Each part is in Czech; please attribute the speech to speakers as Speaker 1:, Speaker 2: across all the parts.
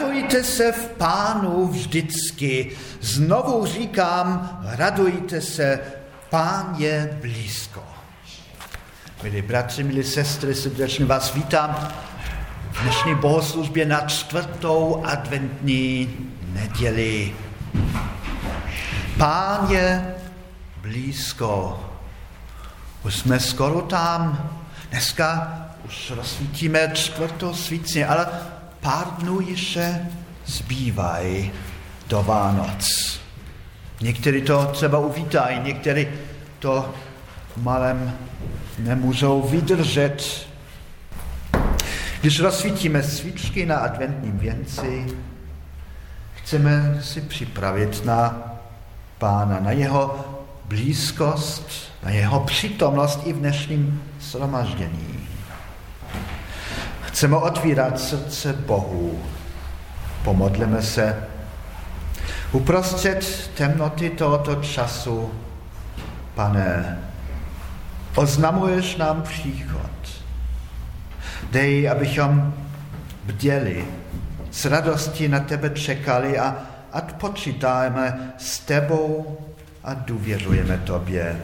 Speaker 1: Radujte se v pánu vždycky. Znovu říkám, radujte se, pán je blízko. Milí bratři, milí sestry, srdečně vás vítám v dnešní bohoslužbě na čtvrtou adventní neděli. Pán je blízko. Už jsme skoro tam. Dneska už rozsvítíme čtvrtou svícně, ale pár dnů ještě zbývají do Vánoc. Někteří to třeba uvítají, někteří to malem nemůžou vydržet. Když rozsvítíme svíčky na adventním věnci, chceme si připravit na Pána, na jeho blízkost, na jeho přítomnost i v dnešním shromaždění. Chceme otvírat srdce Bohu. Pomodleme se. Uprostřed temnoty tohoto času, pane, oznamuješ nám příchod. Dej, abychom bděli, s radostí na tebe čekali a, a počítáme s tebou a důvěřujeme tobě.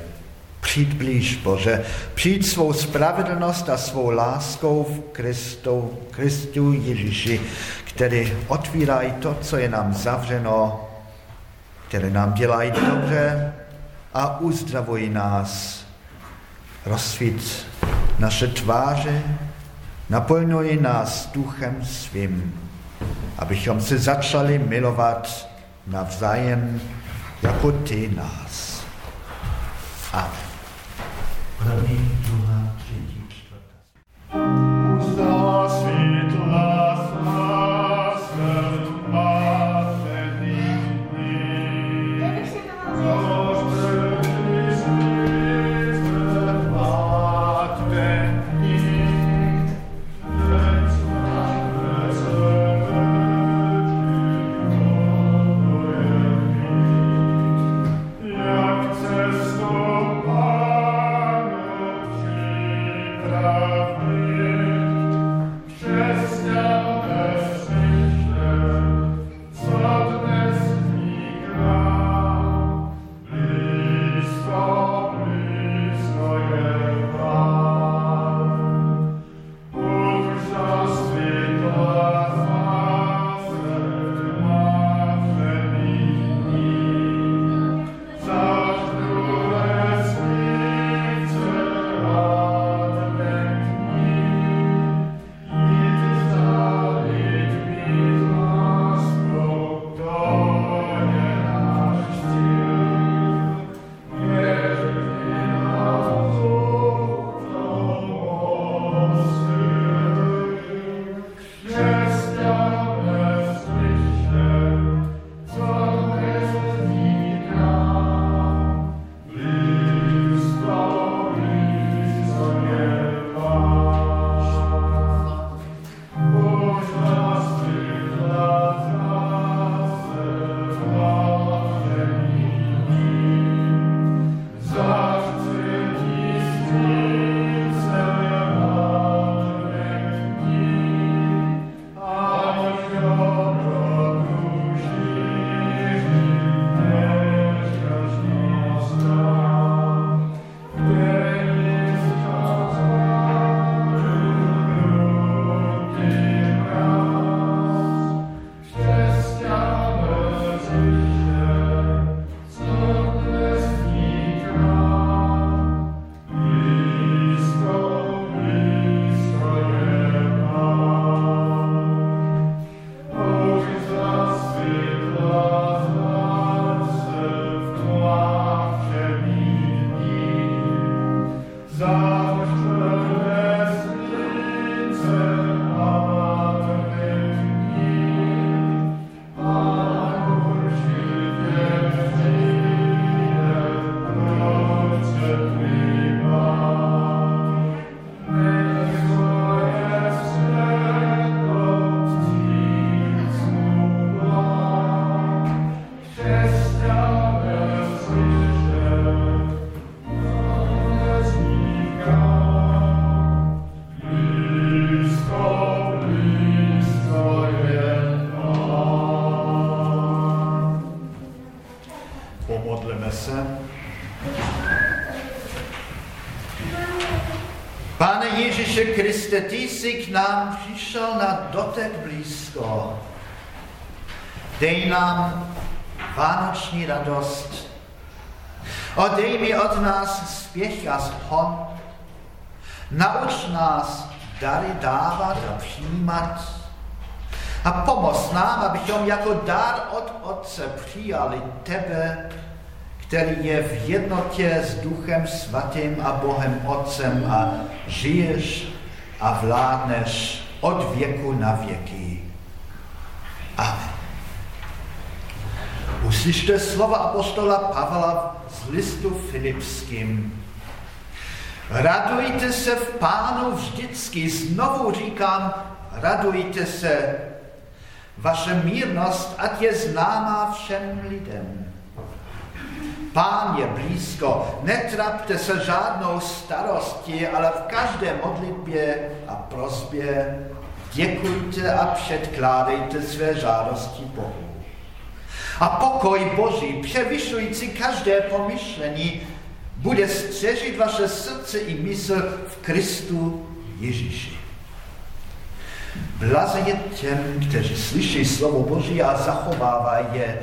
Speaker 1: Přijď blíž, Bože, přijď svou spravedlnost a svou láskou v Kristu, Kristu Ježíši, který otvírají to, co je nám zavřeno, které nám dělají dobře a uzdravují nás. Rozsvít naše tváře, naplňují nás duchem svým, abychom se začali milovat navzájem jako ty nás. Amen. První, druhá, Kriste, ty jsi k nám přišel na dotek blízko. Dej nám vánoční radost. Odej mi od nás spěch a zhon. Nauč nás dary dávat a přijímat. A pomoz nám, abychom jako dar od Otce přijali tebe, který je v jednotě s Duchem Svatým a Bohem Otcem a žiješ a vládneš od věku na věky. Amen. Uslyšte slova apostola Pavla z listu Filipským. Radujte se v Pánu vždycky, znovu říkám, radujte se. Vaše mírnost, ať je známá všem lidem. Pán je blízko, netrapte se žádnou starostí, ale v každé modlitbě a prosbě děkujte a předkládejte své žádosti Bohu. A pokoj Boží, převyšující každé pomyšlení, bude střežit vaše srdce i mysl v Kristu Ježíši. Blaze je těm, kteří slyší slovo Boží a zachovávají je.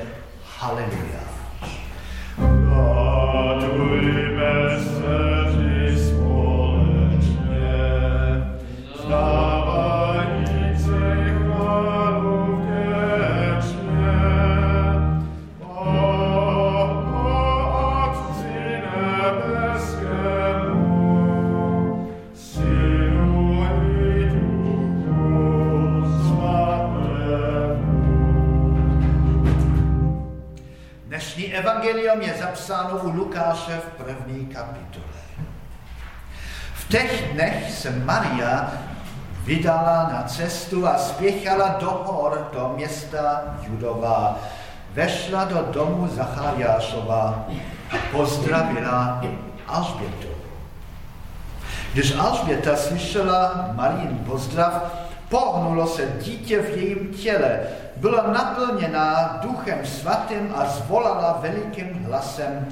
Speaker 1: Haleluja. Oh. U Lukáše v první kapitole. V těch dnech se Maria vydala na cestu a spěchala do hor, do města Judova. Vešla do domu Zachariášova a pozdravila Alžbětu. Když Alžběta slyšela Marín pozdrav, pohnulo se dítě v jejím těle byla naplněná duchem svatým a zvolala velikým hlasem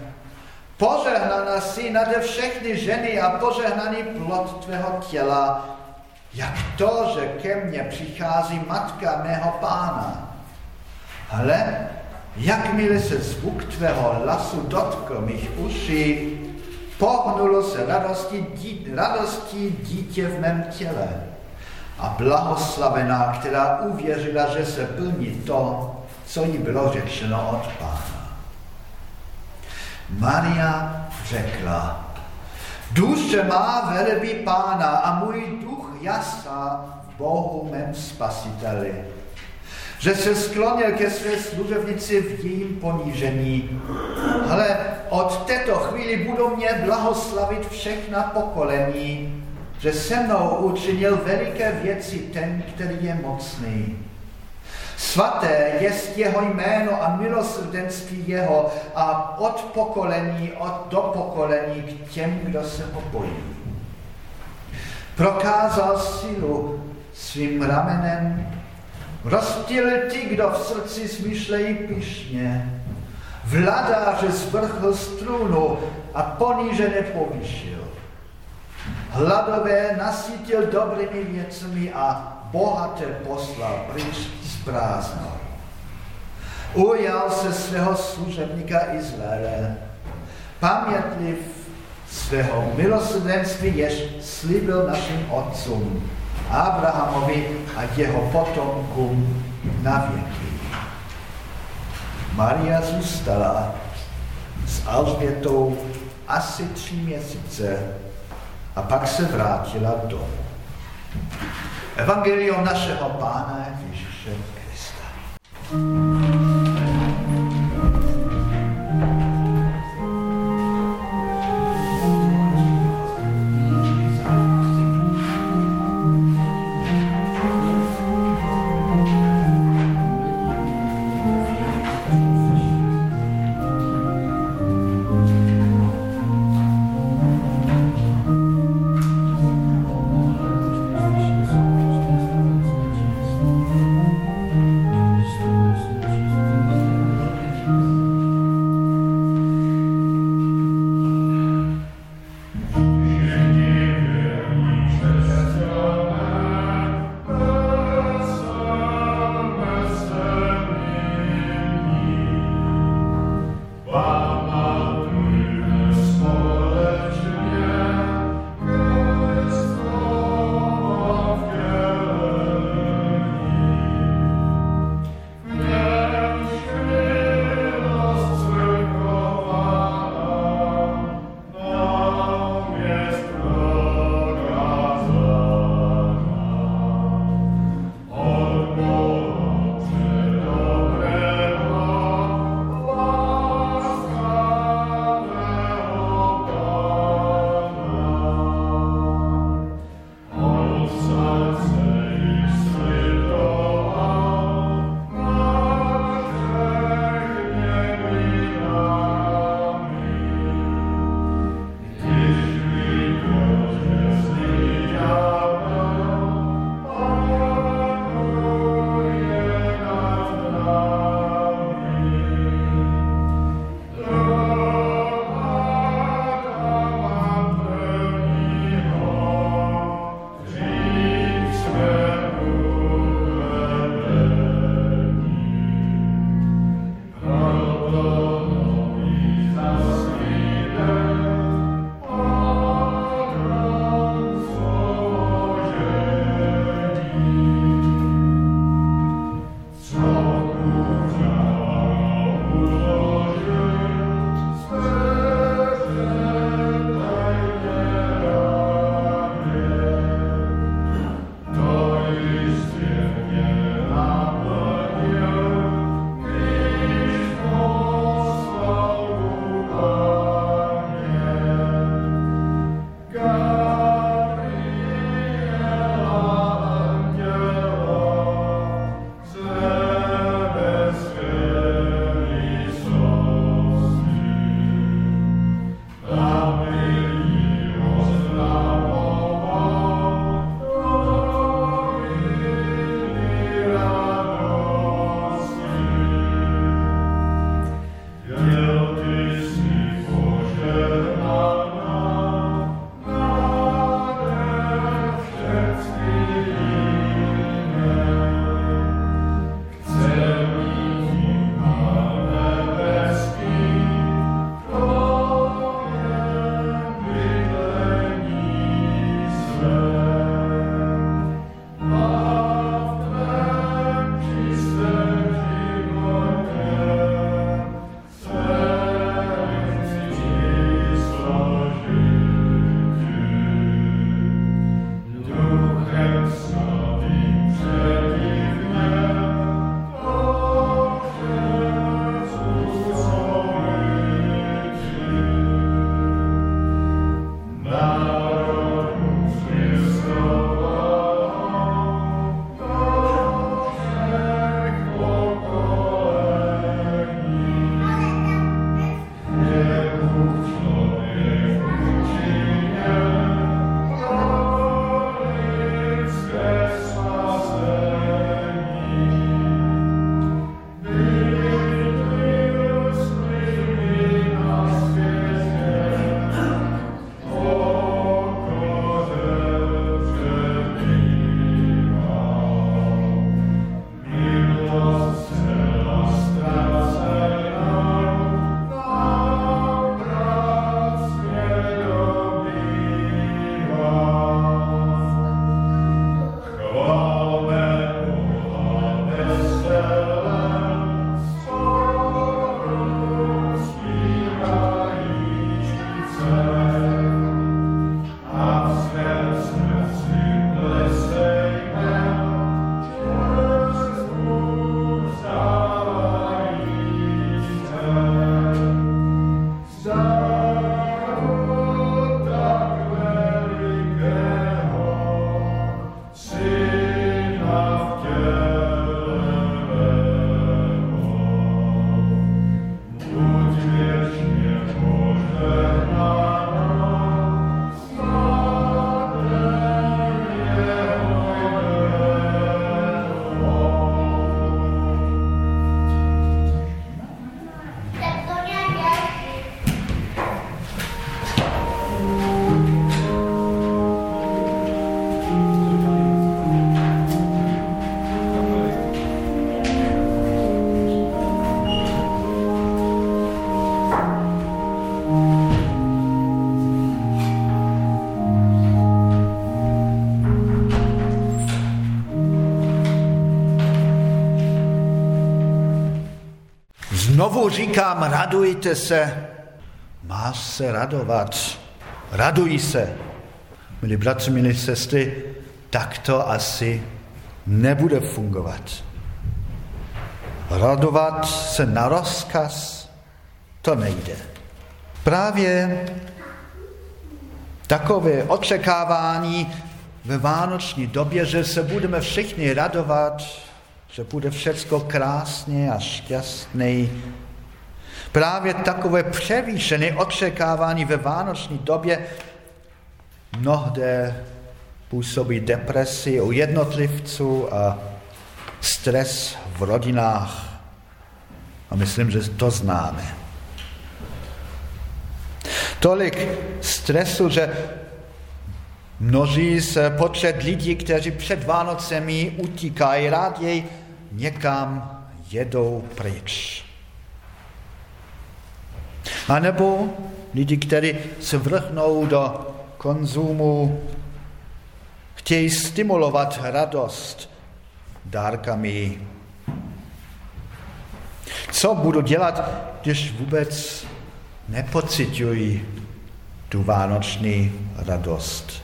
Speaker 1: Požehnaná si nade všechny ženy a požehnaný plod tvého těla, jak to, že ke mně přichází matka mého pána. Ale jakmile se zvuk tvého hlasu dotkl mých uší, pohnulo se radostí, dí, radostí dítě v mém těle a blahoslavená, která uvěřila, že se plní to, co jí bylo řečeno od Pána. Maria řekla, duše má velebí Pána a můj duch jasá v Bohu mém spasiteli, že se sklonil ke své služebnici v jejím ponížení. Ale od této chvíli budou mě blahoslavit všechna pokolení, že se mnou učinil veliké věci ten, který je mocný. Svaté jest jeho jméno a milosrdenství jeho a od pokolení, od do pokolení k těm, kdo se ho bojí. Prokázal sílu svým ramenem, rozptýlil ty, kdo v srdci smýšlejí pišně, vladáře zvrchl z trůnu a ponížené povyšil hladové nasytil dobrými věcmi a bohaté poslal pryč z prázdnou. Ujal se svého služebníka Izraele, pamětliv svého milosrdenství, jež slíbil našim otcům, Abrahamovi a jeho potomkům na věky. Maria zůstala s Alžbětou asi tři měsíce a pak se vrátila domů. Evangelium našeho Pána Ježíše Krista. Znovu říkám, radujte se. Máš se radovat. Raduj se. Milí bratři, milí sestry, tak to asi nebude fungovat. Radovat se na rozkaz, to nejde. Právě takové očekávání ve vánoční době, že se budeme všichni radovat, že bude všecko krásně a šťastné. Právě takové převýšené očekávání ve vánoční době mnohde působí depresi u jednotlivců a stres v rodinách. A myslím, že to známe. Tolik stresu, že množí se počet lidí, kteří před Vánocemi utíkají, raději někam jedou pryč. A nebo lidi, kteří se vrhnou do konzumu, chtějí stimulovat radost dárkami. Co budu dělat, když vůbec nepocitují tu vánoční radost?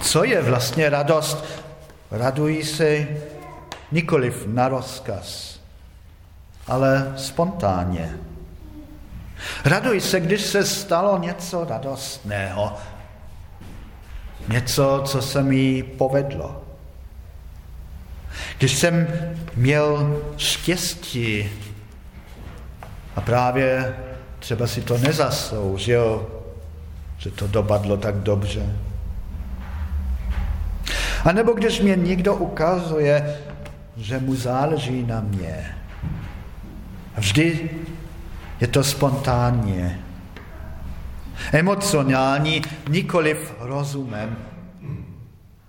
Speaker 1: Co je vlastně radost? Radují se nikoliv na rozkaz, ale spontánně. Raduj se, když se stalo něco radostného, něco, co se mi povedlo. Když jsem měl štěstí a právě třeba si to nezasloužil, že to dopadlo tak dobře. A nebo když mě někdo ukazuje, že mu záleží na mě. Vždy je to spontánně. Emocionální, nikoliv rozumem.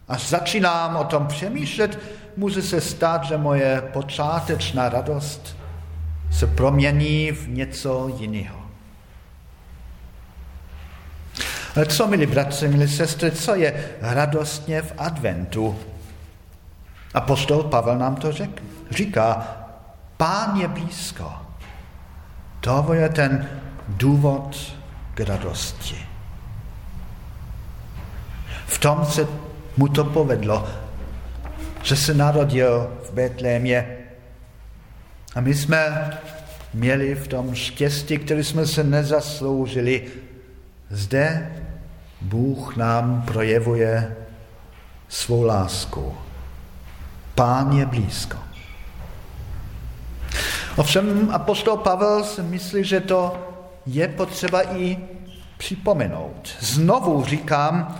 Speaker 1: Až začínám o tom přemýšlet, může se stát, že moje počátečná radost se promění v něco jiného. Ale co, milí bratři, milí sestry, co je radostně v adventu? A postol Pavel nám to řek, říká, pán je blízko. To je ten důvod k radosti. V tom se mu to povedlo, že se narodil v Betlémě. A my jsme měli v tom štěstí, který jsme se nezasloužili. Zde Bůh nám projevuje svou lásku. Pán je blízko. Ovšem apostol Pavel si myslí, že to je potřeba i připomenout. Znovu říkám,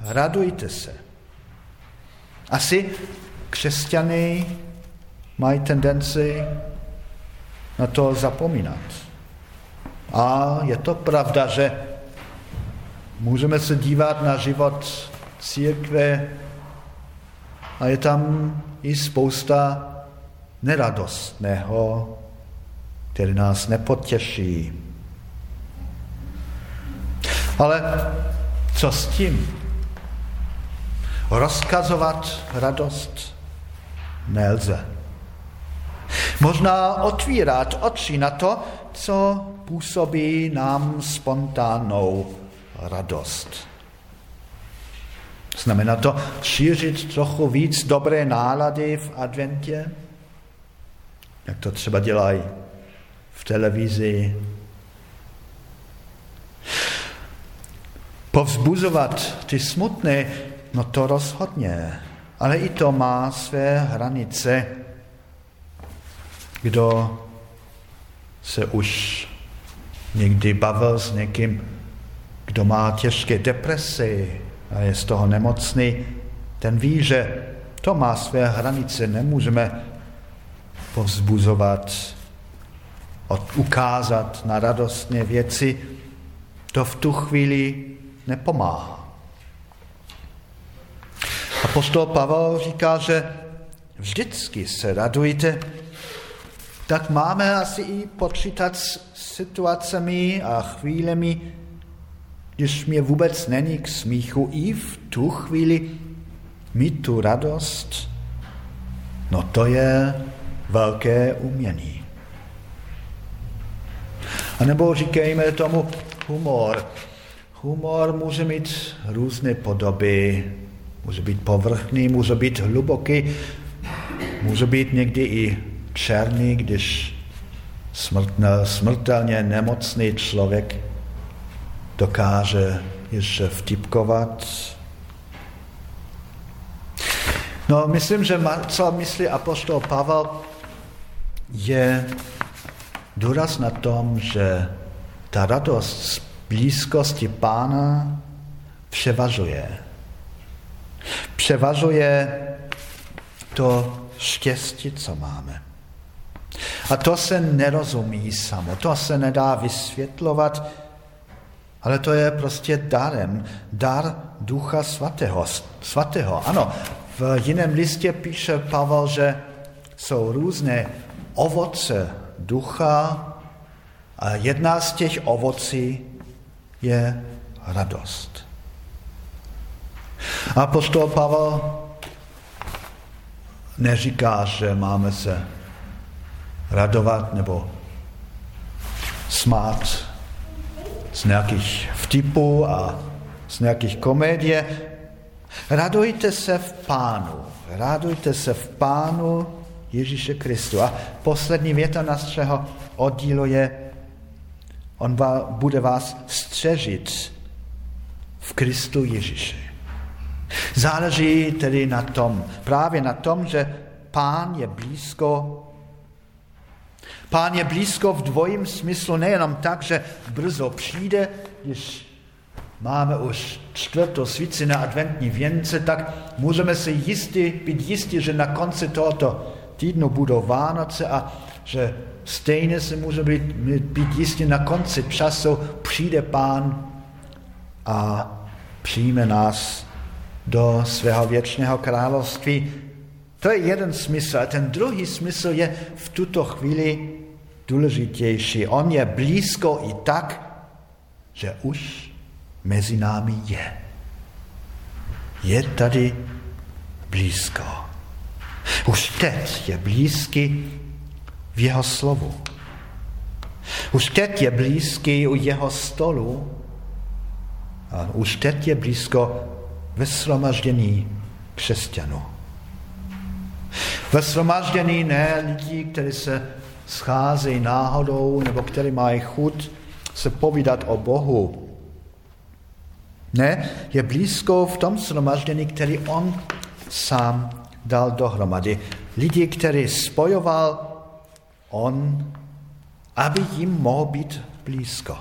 Speaker 1: radujte se. Asi křesťany mají tendenci na to zapomínat. A je to pravda, že můžeme se dívat na život církve a je tam i spousta neradostného, který nás nepotěší. Ale co s tím? Rozkazovat radost nelze. Možná otvírat oči na to, co působí nám spontánnou radost. Znamená to šířit trochu víc dobré nálady v adventě, jak to třeba dělají v televizi. Povzbuzovat ty smutné, no to rozhodně, ale i to má své hranice. Kdo se už někdy bavil s někým, kdo má těžké depresy a je z toho nemocný, ten ví, že to má své hranice. Nemůžeme povzbuzovat, ukázat na radostné věci, to v tu chvíli nepomáhá. Apostol Pavel říká, že vždycky se radujte, tak máme asi i počítat s situacemi a chvílemi, když mě vůbec není k smíchu, i v tu chvíli mít tu radost, no to je velké umění. A nebo říkejme tomu humor. Humor může mít různé podoby. Může být povrchný, může být hluboký, může být někdy i černý, když smrtelně nemocný člověk dokáže ještě vtipkovat. No, myslím, že co myslí apostol Pavel, je důraz na tom, že ta radost z blízkosti Pána převažuje. Převažuje to štěstí, co máme. A to se nerozumí samo, to se nedá vysvětlovat, ale to je prostě darem, dar Ducha Svatého. svatého. Ano, v jiném listě píše Pavel, že jsou různé ovoce ducha a jedna z těch ovocí je radost. A apostol Pavel neříká, že máme se radovat nebo smát z nějakých vtipů a z nějakých komedie. Radujte se v Pánu. Radujte se v Pánu Ježíše Kristu. A poslední věta našeho oddílu je, on bude vás střežit v Kristu Ježíši. Záleží tedy na tom, právě na tom, že Pán je blízko. Pán je blízko v dvojím smyslu, nejenom tak, že brzo přijde, když máme už čtvrtou svíci na adventní věnce, tak můžeme si jistí, být jistí, že na konci tohoto týdnu budou Vánoce a že stejně se může být, být jistí na konci času přijde Pán a přijme nás do svého věčného království. To je jeden smysl. A ten druhý smysl je v tuto chvíli důležitější. On je blízko i tak, že už mezi námi je. Je tady blízko. Už teď je blízký v jeho slovu. Už teď je blízký u jeho stolu. A už teď je blízko ve shromaždění křesťanů. Ve shromaždění ne lidí, kteří se scházejí náhodou nebo kteří mají chuť se povídat o Bohu. Ne, je blízko v tom shromaždění, který on sám dal dohromady. Lidi, který spojoval on, aby jim mohl být blízko.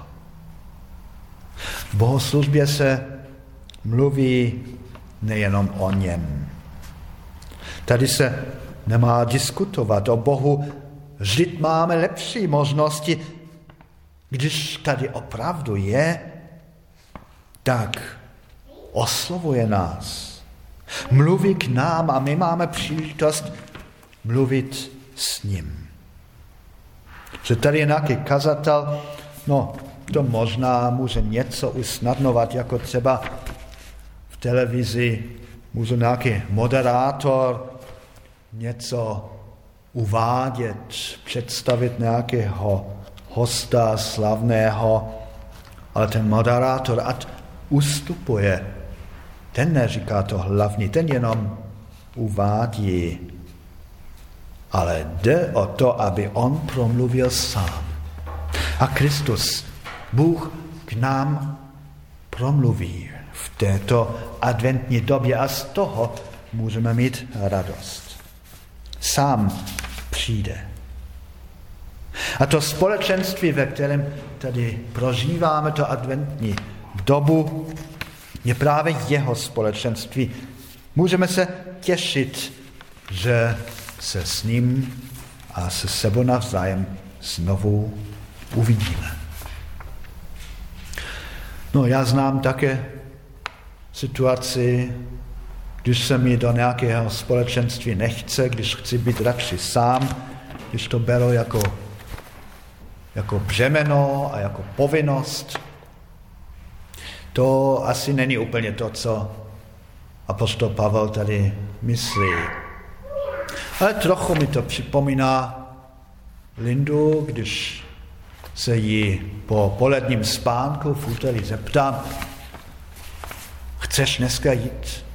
Speaker 1: V bohoslužbě se mluví nejenom o něm. Tady se nemá diskutovat o Bohu, vždyť máme lepší možnosti. Když tady opravdu je, tak oslovuje nás. Mluví k nám a my máme příležitost mluvit s ním. Že tady je nějaký kazatel, no to možná může něco usnadnovat, jako třeba televizi může nějaký moderátor něco uvádět, představit nějakého hosta slavného, ale ten moderátor ať ustupuje. Ten neříká to hlavní, ten jenom uvádí. Ale jde o to, aby on promluvil sám. A Kristus, Bůh k nám promluví v této adventní době a z toho můžeme mít radost. Sám přijde. A to společenství, ve kterém tady prožíváme to adventní dobu, je právě jeho společenství. Můžeme se těšit, že se s ním a se sebou navzájem znovu uvidíme. No já znám také situaci, když se mi do nějakého společenství nechce, když chci být radši sám, když to beru jako, jako břemeno a jako povinnost, to asi není úplně to, co apostol Pavel tady myslí. Ale trochu mi to připomíná Lindu, když se jí po poledním spánku v úterý zeptám, chceš dneska jít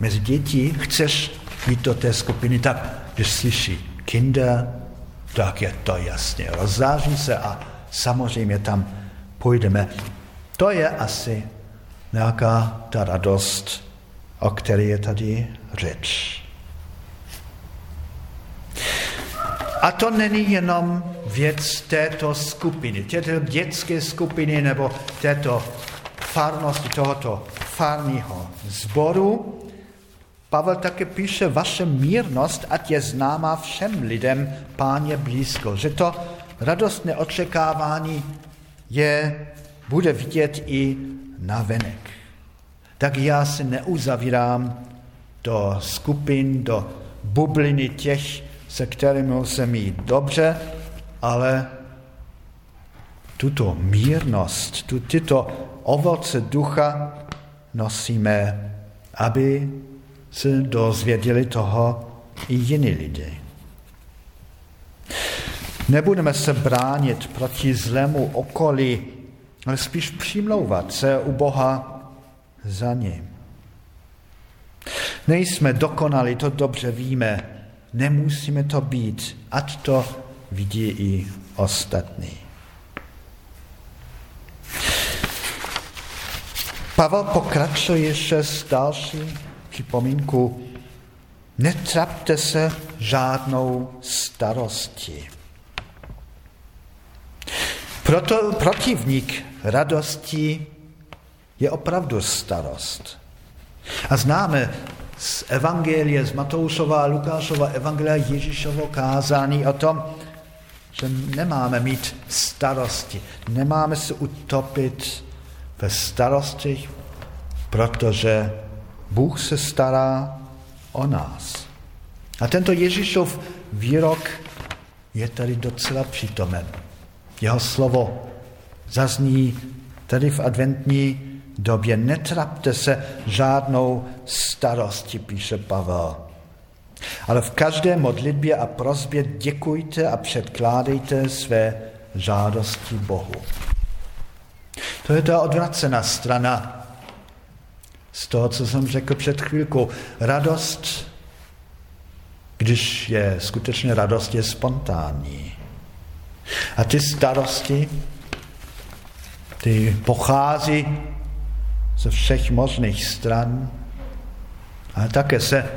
Speaker 1: mezi děti, chceš jít do té skupiny, tak když slyší kinder, tak je to jasně, rozzáří se a samozřejmě tam půjdeme. To je asi nějaká ta radost, o které je tady řeč. A to není jenom věc této skupiny, této dětské skupiny nebo této farnosti, tohoto farního sboru. Pavel také píše, vaše mírnost, ať je známá všem lidem, pán je blízko. Že to radostné očekávání je, bude vidět i na venek. Tak já se neuzavírám do skupin, do bubliny těch, se kterými se mít dobře, ale tuto mírnost, tu, tyto ovoce ducha nosíme, aby se dozvěděli toho i jiní lidi. Nebudeme se bránit proti zlému okolí, ale spíš přimlouvat se u Boha za ním. Nejsme dokonali, to dobře víme, nemusíme to být, ať to vidí i ostatní. Pavel pokračuje ještě s další připomínku. Netrapte se žádnou starostí. Proto protivník radosti je opravdu starost. A známe z Evangelie, z Matoušova a Lukášova Evangelia Ježíšovo kázání o tom, že nemáme mít starosti, nemáme se utopit ve starostech, protože Bůh se stará o nás. A tento Ježíšov výrok je tady docela přítomen. Jeho slovo zazní tady v adventní době. Netrapte se žádnou starosti, píše Pavel. Ale v každé modlitbě a prozbě děkujte a předkládejte své žádosti Bohu. To je ta odvracená strana z toho, co jsem řekl před chvílkou. Radost, když je skutečně radost, je spontánní. A ty starosti, ty pochází ze všech možných stran, ale také se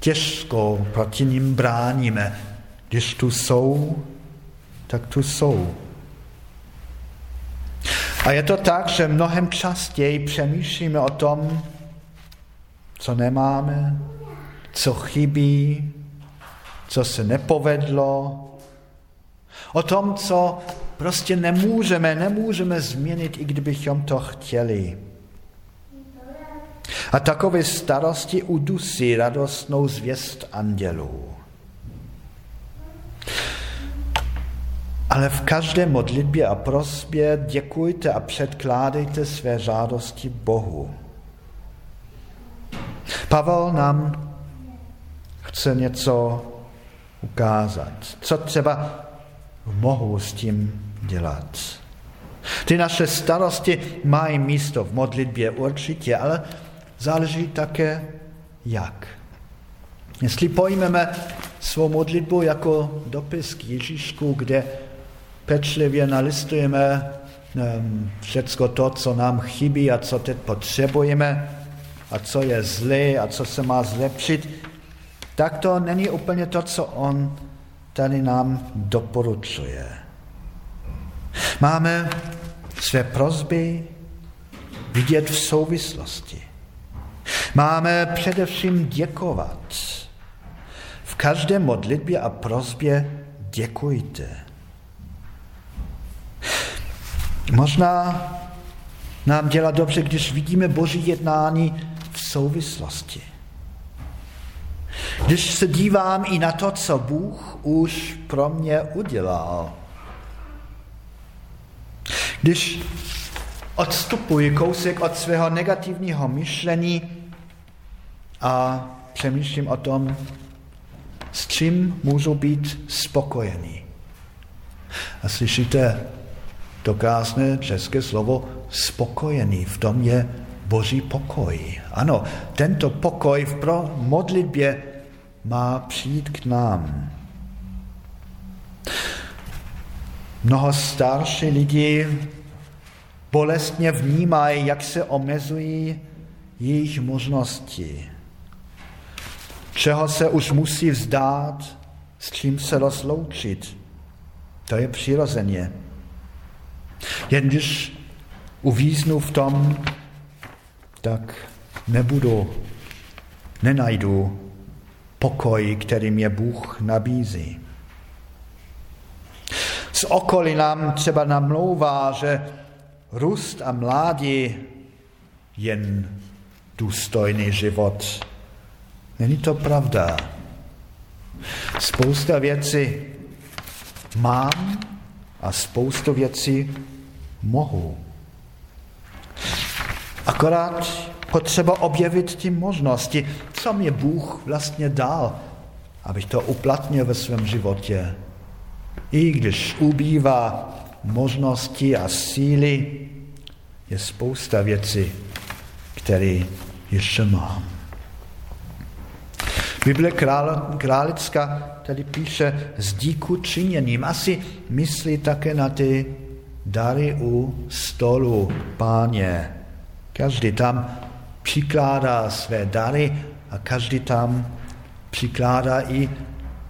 Speaker 1: těžko proti ním bráníme. Když tu jsou, tak tu jsou. A je to tak, že mnohem častěji přemýšlíme o tom, co nemáme, co chybí, co se nepovedlo, o tom, co prostě nemůžeme, nemůžeme změnit, i kdybychom to chtěli. A takové starosti udusí radostnou zvěst andělů. Ale v každé modlitbě a prosbě děkujte a předkládejte své žádosti Bohu. Pavel nám chce něco ukázat. Co třeba mohu s tím dělat? Ty naše starosti mají místo v modlitbě určitě, ale záleží také jak. Jestli pojmeme svou modlitbu jako dopis k Ježíšku, kde pečlivě nalistujeme um, všecko to, co nám chybí a co teď potřebujeme a co je zlé a co se má zlepšit, tak to není úplně to, co on tady nám doporučuje. Máme své prozby vidět v souvislosti. Máme především děkovat. V každé modlitbě a prozbě děkujte. Možná nám dělá dobře, když vidíme Boží jednání v souvislosti. Když se dívám i na to, co Bůh už pro mě udělal. Když odstupuji kousek od svého negativního myšlení a přemýšlím o tom, s čím můžu být spokojený. A slyšíte to krásné české slovo spokojený. V tom je boží pokoj. Ano, tento pokoj v pro modlitbě má přijít k nám. Mnoho starší lidí bolestně vnímají, jak se omezují jejich možnosti. Čeho se už musí vzdát, s čím se rozloučit. To je přirozeně. Jen když uvíznu v tom, tak nebudu, nenajdu pokoj, který mě Bůh nabízí. Z okolí nám třeba namlouvá, že růst a mládí jen důstojný život. Není to pravda. Spousta věcí mám a spoustu věcí mohu. Akorát potřeba objevit ty možnosti, co mě Bůh vlastně dal, abych to uplatnil ve svém životě. I když ubývá možnosti a síly, je spousta věcí, které ještě mám. Bible králická tady píše s díku činěním. Asi myslí také na ty dary u stolu páně. Každý tam přikládá své dary a každý tam přikládá i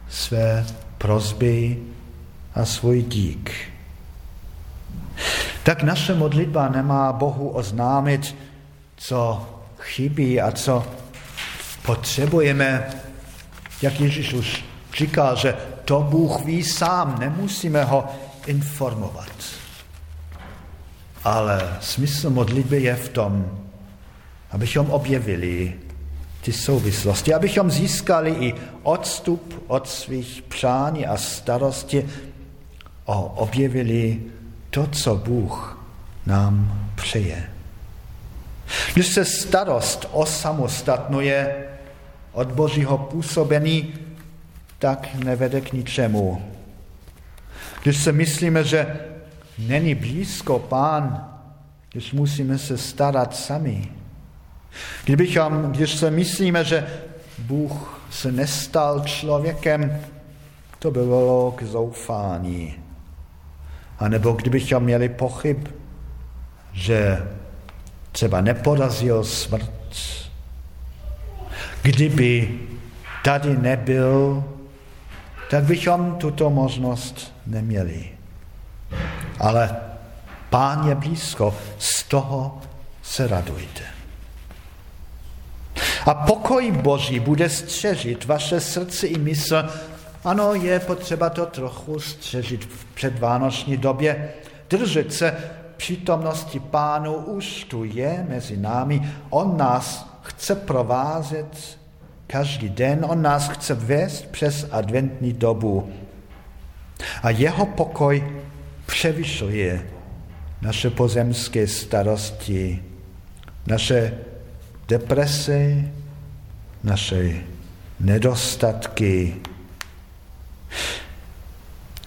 Speaker 1: své prozby a svůj dík. Tak naše modlitba nemá Bohu oznámit, co chybí a co potřebujeme, jak Ježíš už říkal, že to Bůh ví sám, nemusíme ho informovat. Ale smysl modlitby je v tom, abychom objevili ty souvislosti, abychom získali i odstup od svých přání a starosti a objevili to, co Bůh nám přeje. Když se starost osamostatnuje od Božího působení, tak nevede k ničemu. Když se myslíme, že není blízko pán, když musíme se starat sami. Kdybychom, když se myslíme, že Bůh se nestal člověkem, to by bylo k zoufání. A nebo kdybychom měli pochyb, že třeba neporazil smrt, kdyby tady nebyl, tak bychom tuto možnost neměli. Ale pán je blízko, z toho se radujte. A pokoj Boží bude střežit vaše srdce i mysl. Ano, je potřeba to trochu střežit v předvánoční době. Držet se přítomnosti pánu už tu je mezi námi. On nás chce provázet každý den, on nás chce vést přes adventní dobu. A jeho pokoj převyšuje naše pozemské starosti, naše deprese, naše nedostatky.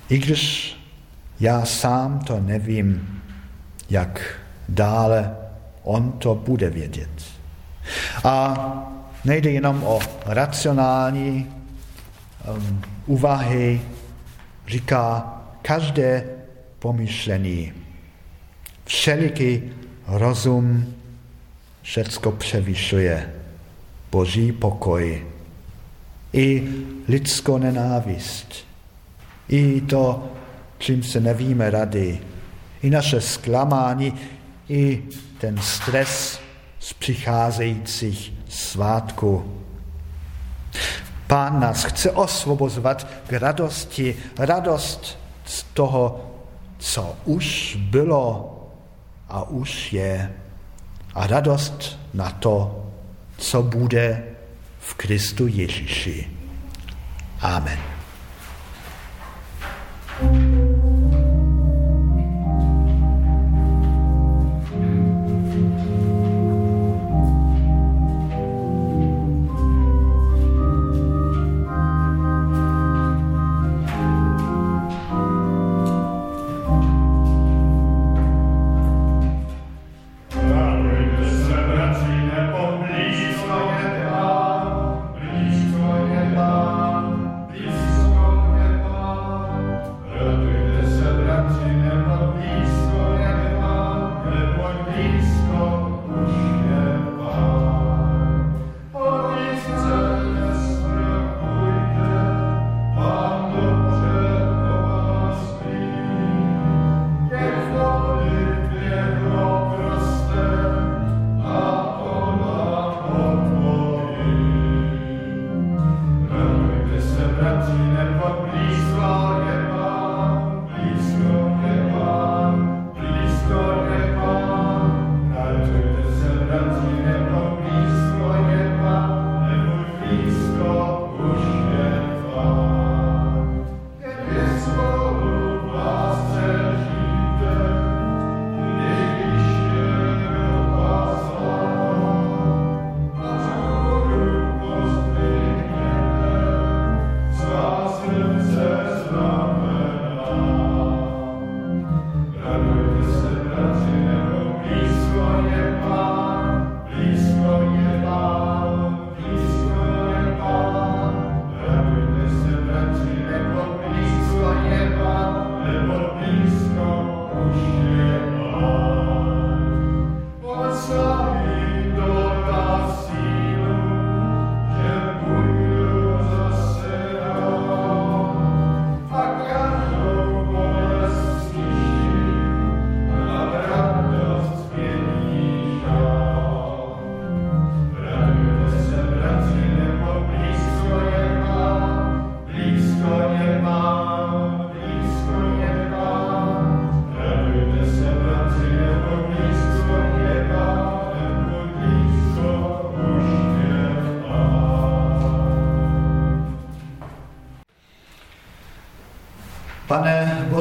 Speaker 1: I když já sám to nevím, jak dále on to bude vědět. A nejde jenom o racionální um, úvahy, říká každé pomyšlení, všeliký rozum všecko převyšuje. Boží pokoj. I lidskou nenávist, i to, čím se nevíme rady, i naše zklamání, i ten stres z přicházejících svátků. Pán nás chce osvobozovat k radosti, radost z toho, co už bylo a už je, a radost na to, co bude v Kristu Ježíši. Amen.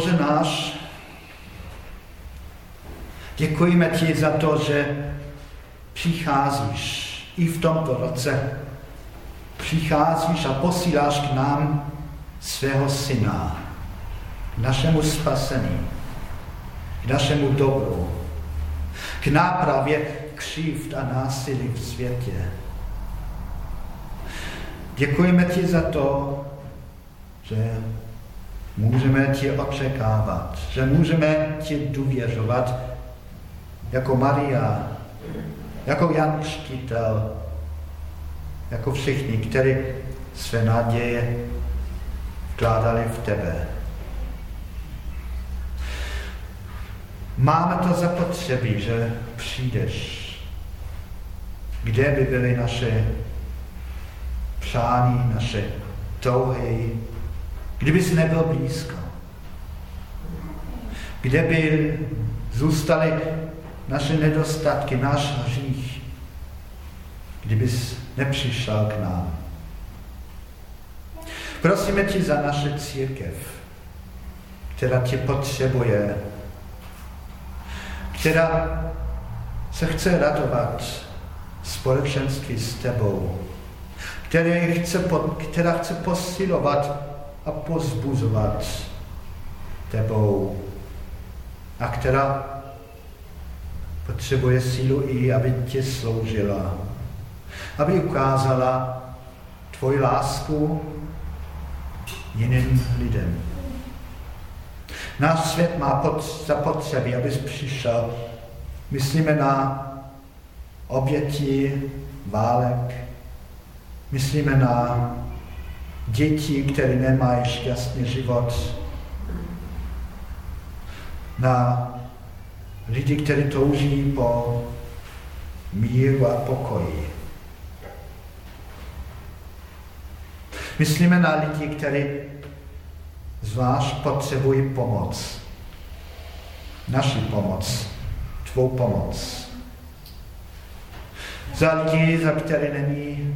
Speaker 1: Bože náš, děkujeme ti za to, že přicházíš i v tomto roce. Přicházíš a posíláš k nám svého syna, k našemu spasení, k našemu dobru, k nápravě křivd a násilí v světě. Děkujeme ti za to, že můžeme ti očekávat, že můžeme ti důvěřovat jako Maria, jako Jan Křtitel, jako všichni, kteří své naděje vkládali v tebe. Máme to zapotřebí, že přijdeš. Kde by byly naše přání, naše touhy, kdybys nebyl blízko? Kde by zůstaly naše nedostatky, náš hřích, kdybys nepřišel k nám? Prosíme tě za naše církev, která tě potřebuje, která se chce radovat společenství s tebou, která chce, která chce posilovat a pozbuzovat tebou a která potřebuje sílu i, aby tě sloužila, aby ukázala tvoji lásku jiným lidem. Náš svět má pod, zapotřebí, abys přišel. Myslíme na oběti válek, myslíme na děti, které nemají šťastný život, na lidi, kteří touží po míru a pokoji. Myslíme na lidi, kteří zvlášť potřebují pomoc. Naši pomoc, tvou pomoc. Za lidi, za které není,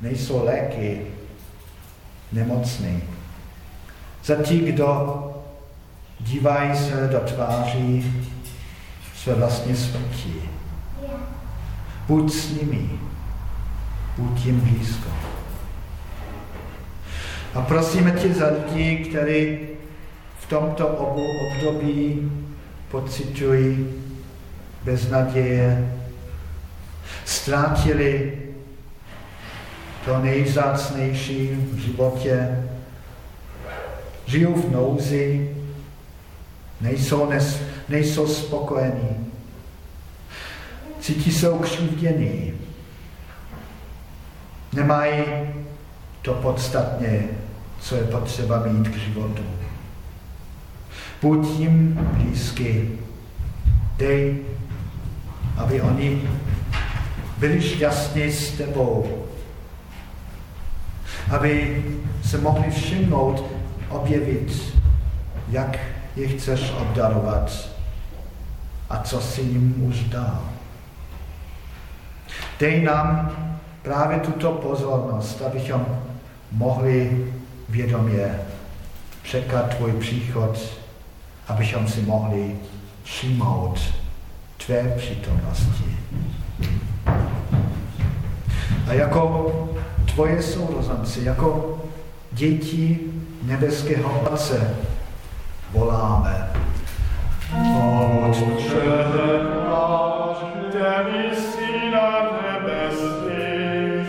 Speaker 1: nejsou léky, nemocný. Za ti, kdo dívají se do tváří své vlastní smrti. Buď s nimi, buď jim blízko. A prosíme tě za lidi, kteří v tomto období pocitují beznaděje, ztrátili to nejzácnější v životě, žijou v nouzi, nejsou, nes, nejsou spokojení, cítí se ukřivdění, nemají to podstatně, co je potřeba mít k životu. Buď jim blízky, dej, aby oni byli šťastní s tebou, aby se mohli všimnout, objevit, jak je chceš obdarovat a co si jim už dal. Dej nám právě tuto pozornost, abychom mohli vědomě čekat tvůj příchod, abychom si mohli přijmout tvé přítomnosti. A jako tvoje sourozenci, jako děti nebeského Otce voláme. Otče který jsi na nebesích,